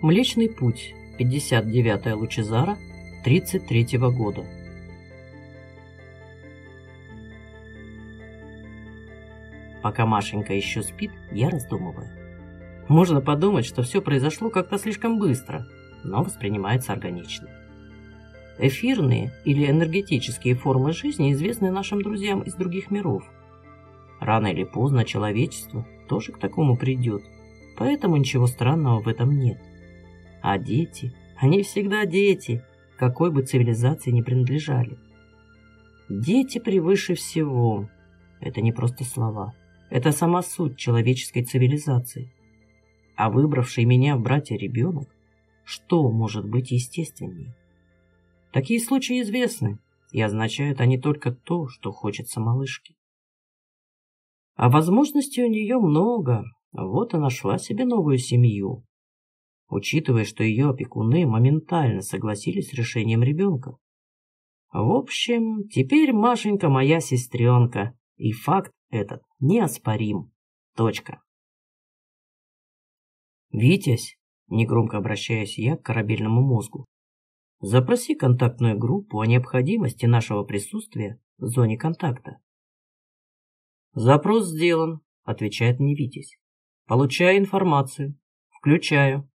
Млечный путь, 59-я Лучезара, 33-го года. Пока Машенька еще спит, я раздумываю. Можно подумать, что все произошло как-то слишком быстро, но воспринимается органично. Эфирные или энергетические формы жизни известны нашим друзьям из других миров. Рано или поздно человечество тоже к такому придет, поэтому ничего странного в этом нет. А дети, они всегда дети, какой бы цивилизации ни принадлежали. Дети превыше всего. Это не просто слова. Это сама суть человеческой цивилизации. А выбравший меня в братья ребенок, что может быть естественнее? Такие случаи известны, и означают они только то, что хочется малышке. А возможностей у нее много, вот и нашла себе новую семью. Учитывая, что ее опекуны моментально согласились с решением ребенка. В общем, теперь Машенька моя сестренка, и факт этот неоспорим. Точка. «Витязь», — негромко обращаюсь я к корабельному мозгу, Запроси контактную группу о необходимости нашего присутствия в зоне контакта. Запрос сделан, отвечает мне Витязь. Получаю информацию. Включаю.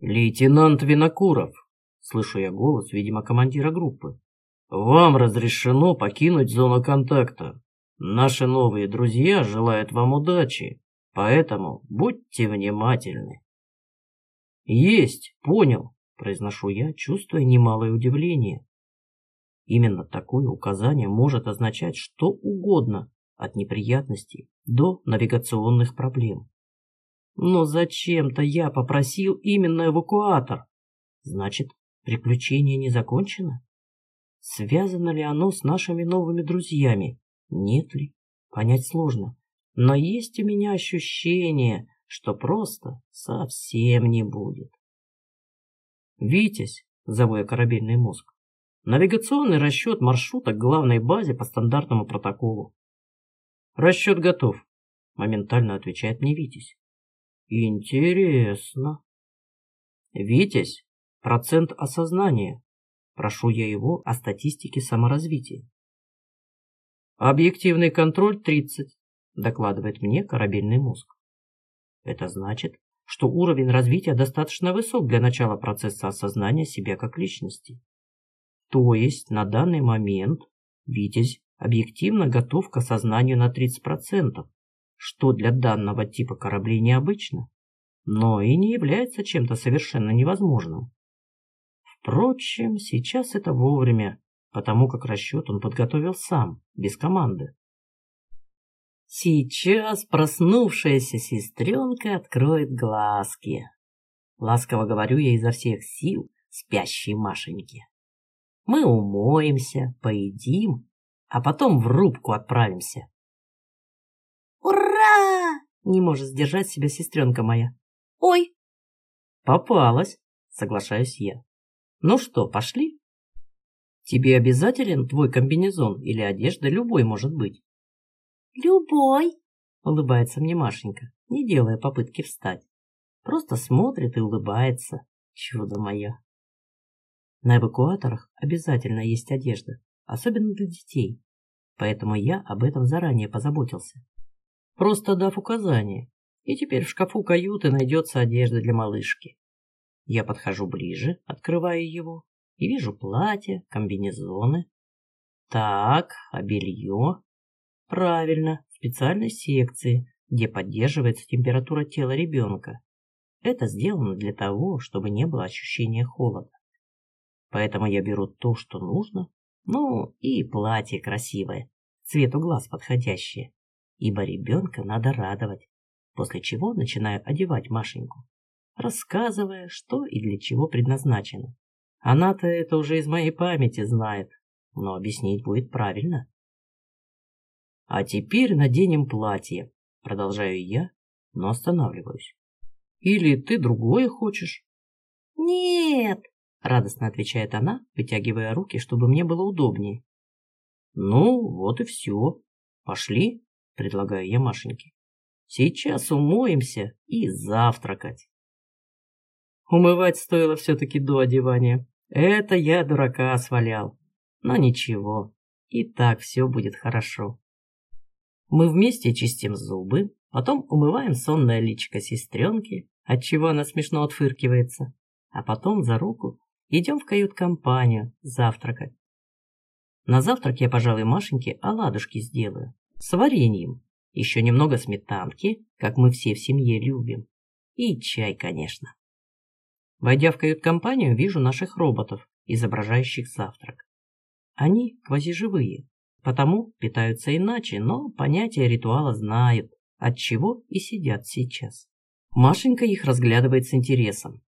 Лейтенант Винокуров, слышу я голос, видимо, командира группы. Вам разрешено покинуть зону контакта. Наши новые друзья желают вам удачи, поэтому будьте внимательны. Есть, понял, произношу я, чувствуя немалое удивление. Именно такое указание может означать что угодно, от неприятностей до навигационных проблем. Но зачем-то я попросил именно эвакуатор. Значит, приключение не закончено? Связано ли оно с нашими новыми друзьями? Нет ли? Понять сложно. Но есть у меня ощущение, что просто совсем не будет. «Витязь», — зову я корабельный мозг. «Навигационный расчет маршрута к главной базе по стандартному протоколу». «Расчет готов», — моментально отвечает мне Витязь. «Интересно». «Витязь, процент осознания». Прошу я его о статистике саморазвития. «Объективный контроль 30», — докладывает мне корабельный мозг. Это значит, что уровень развития достаточно высок для начала процесса осознания себя как личности. То есть на данный момент Витязь объективно готов к осознанию на 30%, что для данного типа кораблей необычно, но и не является чем-то совершенно невозможным. Впрочем, сейчас это вовремя, потому как расчет он подготовил сам, без команды. Сейчас проснувшаяся сестренка откроет глазки. Ласково говорю я изо всех сил спящей Машеньке. Мы умоемся, поедим, а потом в рубку отправимся. Не может сдержать себя сестренка моя. «Ой!» «Попалась!» — соглашаюсь я. «Ну что, пошли?» «Тебе обязателен твой комбинезон или одежда любой может быть?» «Любой!» — улыбается мне Машенька, не делая попытки встать. Просто смотрит и улыбается. Чудо мое. На эвакуаторах обязательно есть одежда, особенно для детей. Поэтому я об этом заранее позаботился. Просто дав указание. И теперь в шкафу каюты найдется одежда для малышки. Я подхожу ближе, открываю его, и вижу платье, комбинезоны. Так, а белье? Правильно, в специальной секции, где поддерживается температура тела ребенка. Это сделано для того, чтобы не было ощущения холода. Поэтому я беру то, что нужно, ну и платье красивое, цвету глаз подходящее, ибо ребенка надо радовать, после чего начинаю одевать Машеньку, рассказывая, что и для чего предназначено. Она-то это уже из моей памяти знает, но объяснить будет правильно. А теперь наденем платье, продолжаю я, но останавливаюсь. Или ты другое хочешь? Нет, радостно отвечает она, вытягивая руки, чтобы мне было удобнее. Ну, вот и все. Пошли, предлагаю я Машеньке. Сейчас умоемся и завтракать. Умывать стоило все-таки до одевания. Это я дурака свалял. Но ничего, и так все будет хорошо. Мы вместе чистим зубы, потом умываем сонное личико сестренки, отчего она смешно отфыркивается, а потом за руку идем в кают-компанию завтракать. На завтрак я, пожалуй, Машеньке оладушки сделаю. С вареньем. Еще немного сметанки, как мы все в семье любим. И чай, конечно. Войдя в кают-компанию, вижу наших роботов, изображающих завтрак. Они квазиживые, потому питаются иначе, но понятие ритуала знают, от чего и сидят сейчас. Машенька их разглядывает с интересом.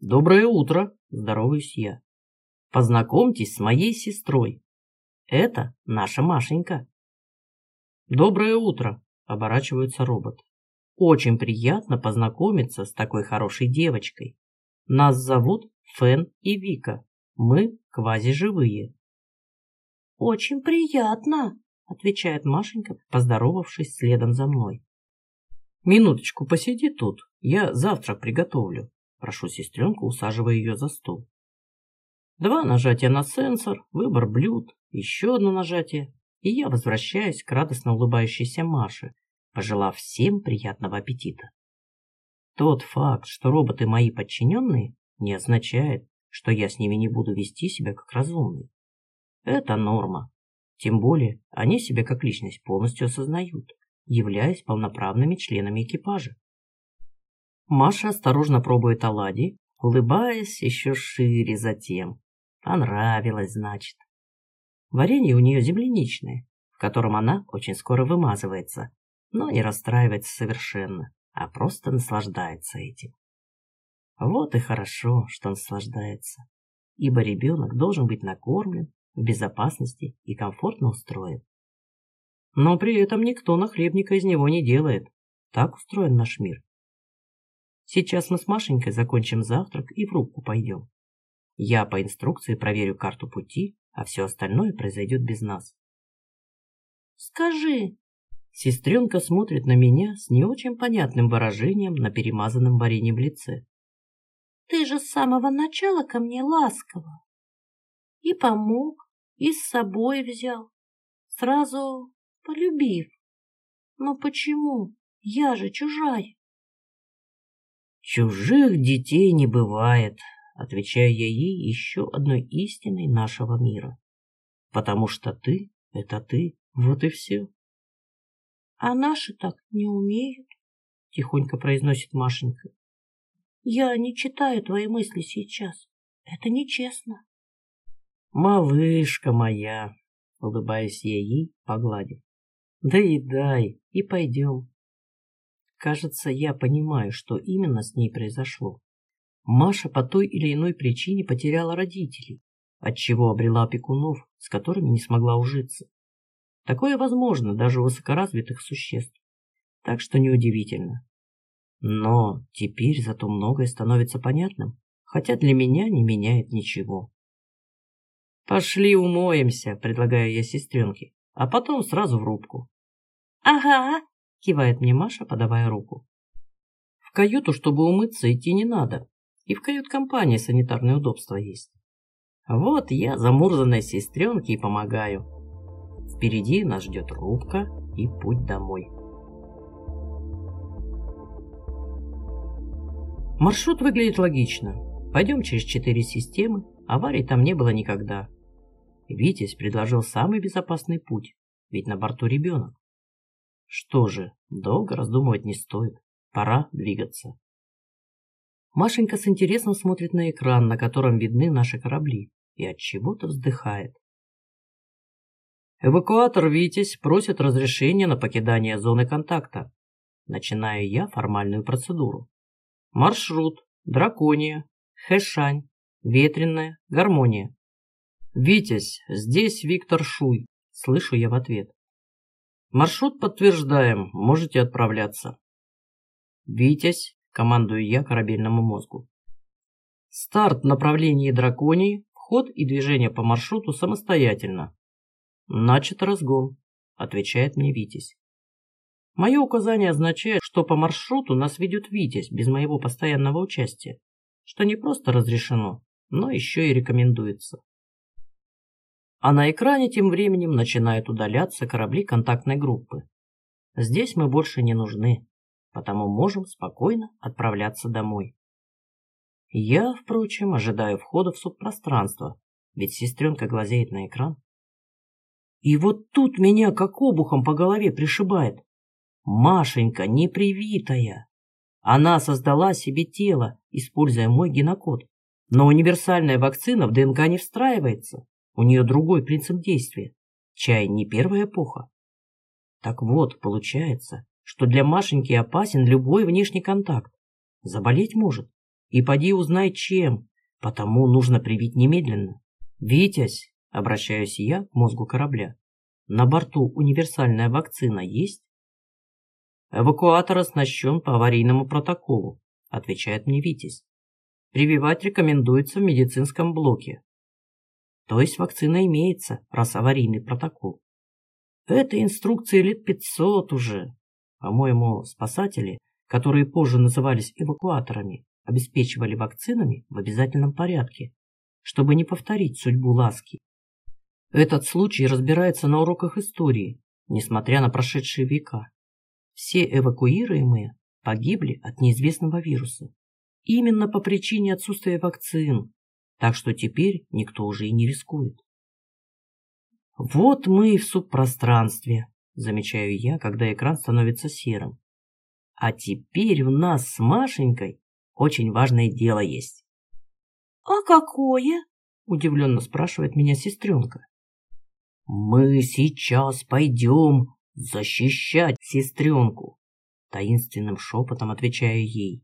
«Доброе утро!» – здороваюсь я. Познакомьтесь с моей сестрой. Это наша Машенька. Доброе утро, оборачивается робот. Очень приятно познакомиться с такой хорошей девочкой. Нас зовут Фен и Вика. Мы квазиживые. Очень приятно, отвечает Машенька, поздоровавшись следом за мной. Минуточку посиди тут, я завтрак приготовлю. Прошу сестренку, усаживая ее за стол. Два нажатия на сенсор, выбор блюд, еще одно нажатие, и я возвращаюсь к радостно улыбающейся Маше, пожелав всем приятного аппетита. Тот факт, что роботы мои подчиненные, не означает, что я с ними не буду вести себя как разумный. Это норма. Тем более, они себя как личность полностью осознают, являясь полноправными членами экипажа. Маша осторожно пробует оладьи, улыбаясь еще шире затем, Понравилось, значит. Варенье у нее земляничное, в котором она очень скоро вымазывается, но не расстраивается совершенно, а просто наслаждается этим. Вот и хорошо, что наслаждается, ибо ребенок должен быть накормлен, в безопасности и комфортно устроен. Но при этом никто нахлебника из него не делает. Так устроен наш мир. Сейчас мы с Машенькой закончим завтрак и в рубку пойдем. Я по инструкции проверю карту пути, а все остальное произойдет без нас. Скажи. Сестренка смотрит на меня с не очень понятным выражением на перемазанном вареньем лице. Ты же с самого начала ко мне ласково. И помог, и с собой взял. Сразу полюбив. Но почему? Я же чужая. Чужих детей не бывает, отвечаю я ей еще одной истиной нашего мира. Потому что ты — это ты, вот и все. — А наши так не умеют, — тихонько произносит Машенька. — Я не читаю твои мысли сейчас. Это нечестно. — Малышка моя, — улыбаясь я ей, погладив. — Да и дай, и пойдем. Кажется, я понимаю, что именно с ней произошло. Маша по той или иной причине потеряла родителей, отчего обрела опекунов, с которыми не смогла ужиться. Такое возможно даже у высокоразвитых существ, так что неудивительно. Но теперь зато многое становится понятным, хотя для меня не меняет ничего. «Пошли умоемся», — предлагаю я сестренке, а потом сразу в рубку. «Ага», — кивает мне Маша, подавая руку. В каюту, чтобы умыться, идти не надо. И в кают-компании санитарные удобства есть. Вот я замурзанной сестренке и помогаю. Впереди нас ждет рубка и путь домой. Маршрут выглядит логично. Пойдем через четыре системы, аварий там не было никогда. Витязь предложил самый безопасный путь, ведь на борту ребенок. Что же, долго раздумывать не стоит. Пора двигаться. Машенька с интересом смотрит на экран, на котором видны наши корабли, и от чего-то вздыхает. Эвакуатор «Витязь» просит разрешения на покидание зоны контакта. Начинаю я формальную процедуру. Маршрут, дракония, хэшань, ветреная, гармония. «Витязь, здесь Виктор Шуй», — слышу я в ответ. «Маршрут подтверждаем, можете отправляться». «Витязь, командую я корабельному мозгу. Старт в драконии, вход и движение по маршруту самостоятельно. Начат разгон, отвечает мне Витязь. Мое указание означает, что по маршруту нас ведет Витязь без моего постоянного участия. что не просто разрешено, но еще и рекомендуется. А на экране тем временем начинают удаляться корабли контактной группы. Здесь мы больше не нужны, потому можем спокойно отправляться домой. Я, впрочем, ожидаю входа в субпространство, ведь сестренка глазеет на экран. И вот тут меня как обухом по голове пришибает. Машенька непривитая. Она создала себе тело, используя мой генокод. Но универсальная вакцина в ДНК не встраивается. У нее другой принцип действия. Чай не первая эпоха. Так вот, получается, что для Машеньки опасен любой внешний контакт. Заболеть может. И поди узнай, чем. Потому нужно привить немедленно. Витязь, обращаюсь я к мозгу корабля. На борту универсальная вакцина есть? Эвакуатор оснащен по аварийному протоколу, отвечает мне Витязь. Прививать рекомендуется в медицинском блоке. То есть вакцина имеется, раз аварийный протокол. Это инструкции лет 500 уже. По-моему, спасатели, которые позже назывались эвакуаторами, обеспечивали вакцинами в обязательном порядке, чтобы не повторить судьбу ласки. Этот случай разбирается на уроках истории, несмотря на прошедшие века. Все эвакуируемые погибли от неизвестного вируса. Именно по причине отсутствия вакцин, так что теперь никто уже и не рискует. Вот мы и в субпространстве, замечаю я, когда экран становится серым. А теперь у нас с Машенькой очень важное дело есть. «А какое?» – удивленно спрашивает меня сестренка. «Мы сейчас пойдем защищать сестренку», – таинственным шепотом отвечаю ей.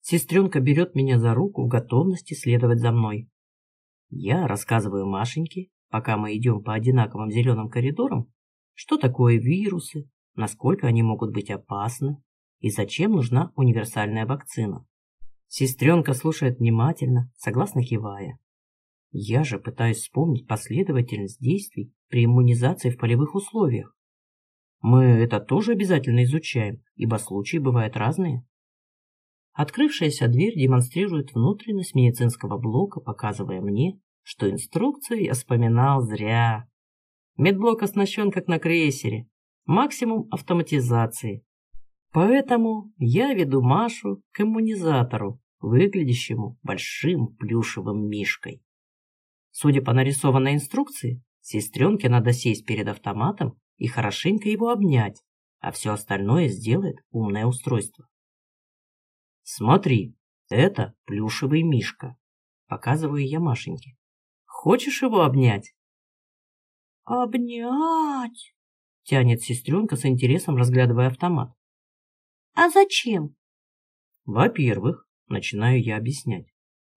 Сестренка берет меня за руку в готовности следовать за мной. Я рассказываю Машеньке, пока мы идем по одинаковым зеленым коридорам, что такое вирусы, насколько они могут быть опасны и зачем нужна универсальная вакцина. Сестренка слушает внимательно, согласно кивая. Я же пытаюсь вспомнить последовательность действий при иммунизации в полевых условиях. Мы это тоже обязательно изучаем, ибо случаи бывают разные. Открывшаяся дверь демонстрирует внутренность медицинского блока, показывая мне, что инструкцию я вспоминал зря. Медблок оснащен как на крейсере, максимум автоматизации. Поэтому я веду Машу к иммунизатору, выглядящему большим плюшевым мишкой. Судя по нарисованной инструкции, сестренке надо сесть перед автоматом и хорошенько его обнять, а все остальное сделает умное устройство. Смотри, это плюшевый мишка. Показываю я Машеньке. Хочешь его обнять? Обнять? Тянет сестренка с интересом, разглядывая автомат. А зачем? Во-первых, начинаю я объяснять.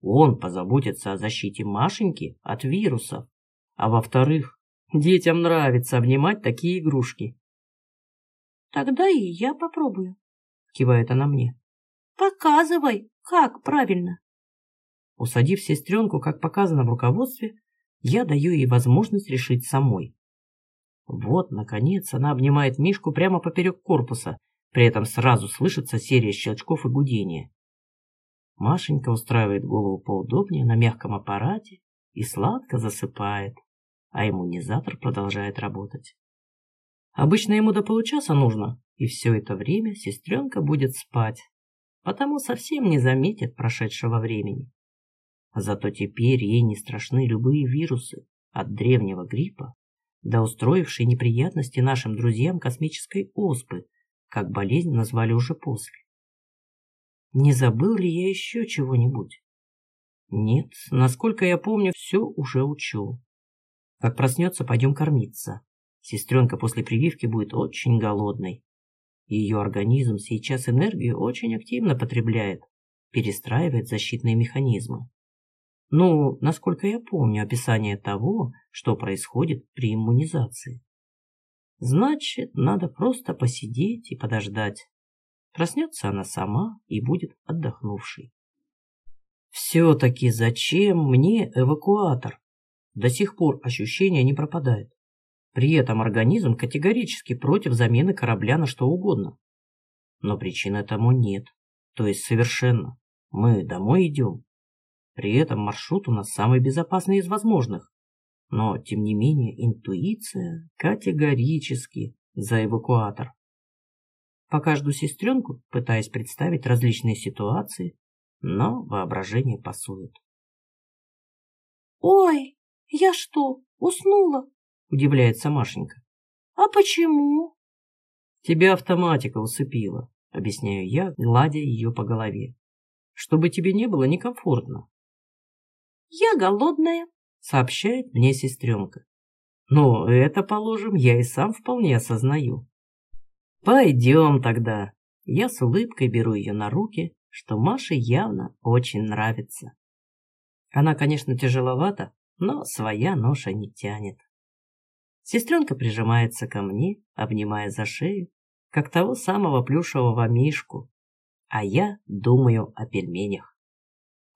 Он позаботится о защите Машеньки от вирусов. А во-вторых, детям нравится обнимать такие игрушки. Тогда и я попробую. Кивает она мне. Показывай, как правильно. Усадив сестренку, как показано в руководстве, я даю ей возможность решить самой. Вот, наконец, она обнимает Мишку прямо поперек корпуса, при этом сразу слышится серия щелчков и гудения. Машенька устраивает голову поудобнее на мягком аппарате и сладко засыпает, а иммунизатор продолжает работать. Обычно ему до получаса нужно, и все это время сестренка будет спать, потому совсем не заметит прошедшего времени. Зато теперь ей не страшны любые вирусы, от древнего гриппа до устроившей неприятности нашим друзьям космической оспы, как болезнь назвали уже после. Не забыл ли я еще чего-нибудь? Нет, насколько я помню, все уже учел. Как проснется, пойдем кормиться. Сестренка после прививки будет очень голодной. Ее организм сейчас энергию очень активно потребляет, перестраивает защитные механизмы. Ну, насколько я помню описание того, что происходит при иммунизации. Значит, надо просто посидеть и подождать. Проснется она сама и будет отдохнувшей. Все-таки зачем мне эвакуатор? До сих пор ощущение не пропадает. При этом организм категорически против замены корабля на что угодно. Но причин этому нет, то есть совершенно. Мы домой идем. При этом маршрут у нас самый безопасный из возможных. Но, тем не менее, интуиция категорически за эвакуатор. Пока жду сестренку, пытаясь представить различные ситуации, но воображение пасует. «Ой, я что, уснула?» – удивляется Машенька. «А почему?» «Тебя автоматика усыпила», – объясняю я, гладя ее по голове. «Чтобы тебе не было некомфортно». «Я голодная», — сообщает мне сестренка. «Ну, это, положим, я и сам вполне осознаю». «Пойдем тогда». Я с улыбкой беру ее на руки, что Маше явно очень нравится. Она, конечно, тяжеловата, но своя ноша не тянет. Сестренка прижимается ко мне, обнимая за шею, как того самого плюшевого мишку, а я думаю о пельменях.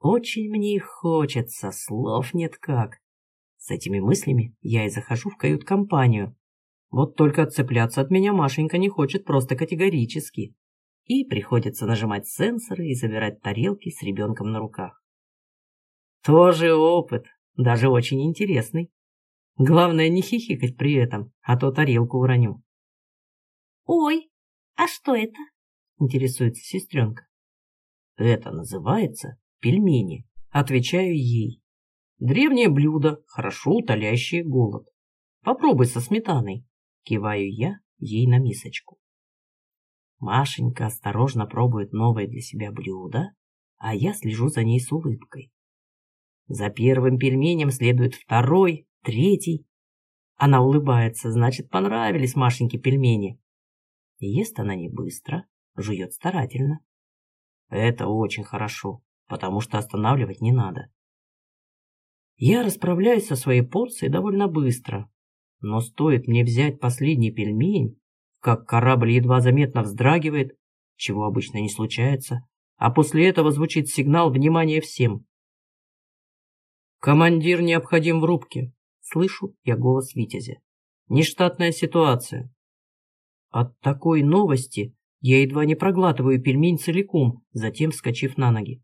Очень мне их хочется, слов нет как. С этими мыслями я и захожу в кают-компанию. Вот только отцепляться от меня Машенька не хочет просто категорически. И приходится нажимать сенсоры и забирать тарелки с ребенком на руках. Тоже опыт, даже очень интересный. Главное не хихикать при этом, а то тарелку уроню. «Ой, а что это?» – интересуется сестренка. «Это называется пельмени», – отвечаю ей. «Древнее блюдо, хорошо утолящее голод. Попробуй со сметаной», – киваю я ей на мисочку. Машенька осторожно пробует новое для себя блюдо, а я слежу за ней с улыбкой. За первым пельменем следует второй, третий. Она улыбается, значит, понравились Машеньке пельмени. Ест она не быстро, жует старательно. Это очень хорошо потому что останавливать не надо. Я расправляюсь со своей порцией довольно быстро, но стоит мне взять последний пельмень, как корабль едва заметно вздрагивает, чего обычно не случается, а после этого звучит сигнал внимания всем. «Командир необходим в рубке», — слышу я голос Витязя. «Нештатная ситуация». От такой новости я едва не проглатываю пельмень целиком, затем вскочив на ноги.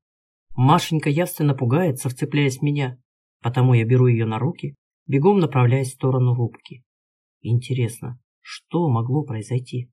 Машенька явственно пугается, вцепляясь в меня, потому я беру ее на руки, бегом направляясь в сторону рубки. Интересно, что могло произойти?